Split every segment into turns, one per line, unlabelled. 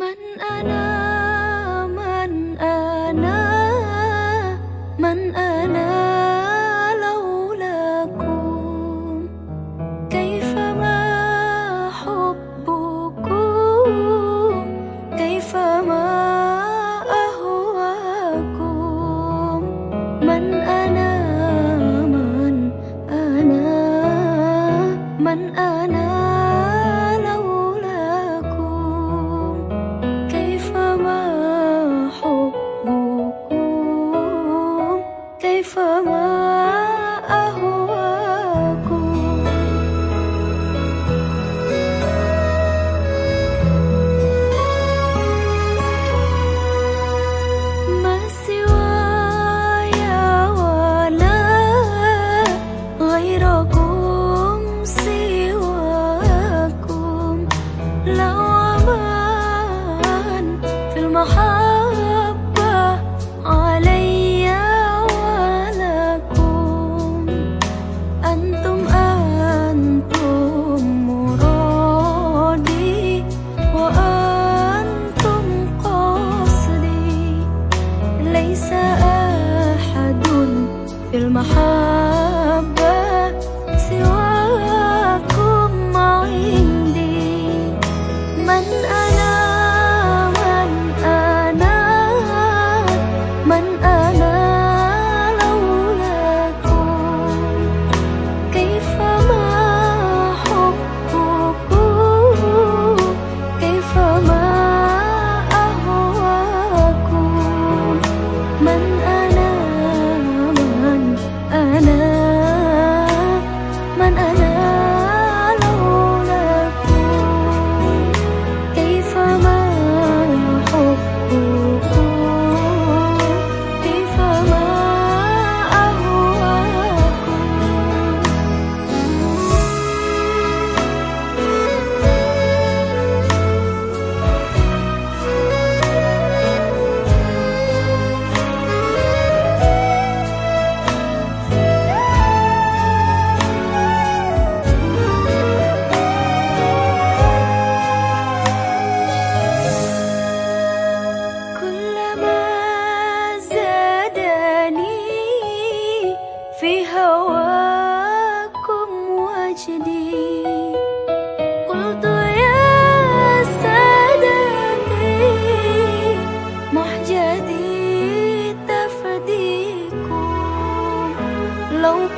من انا من انا من انا لولاكم كيفما حبكم؟ كيفما اهواكم من انا من انا من انا المحال.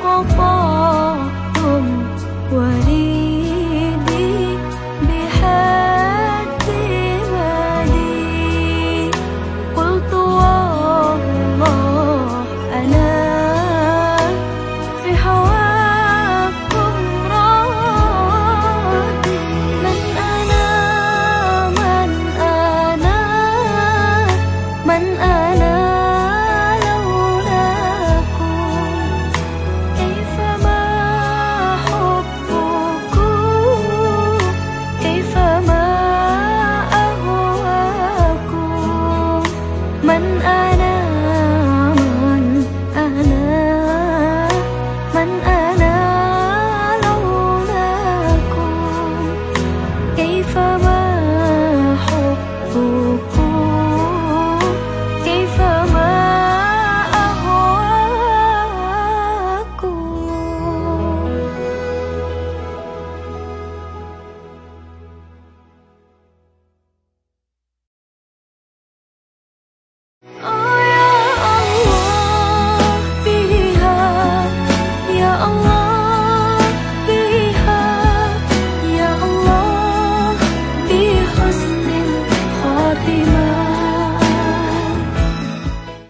kokoh